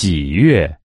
喜悦。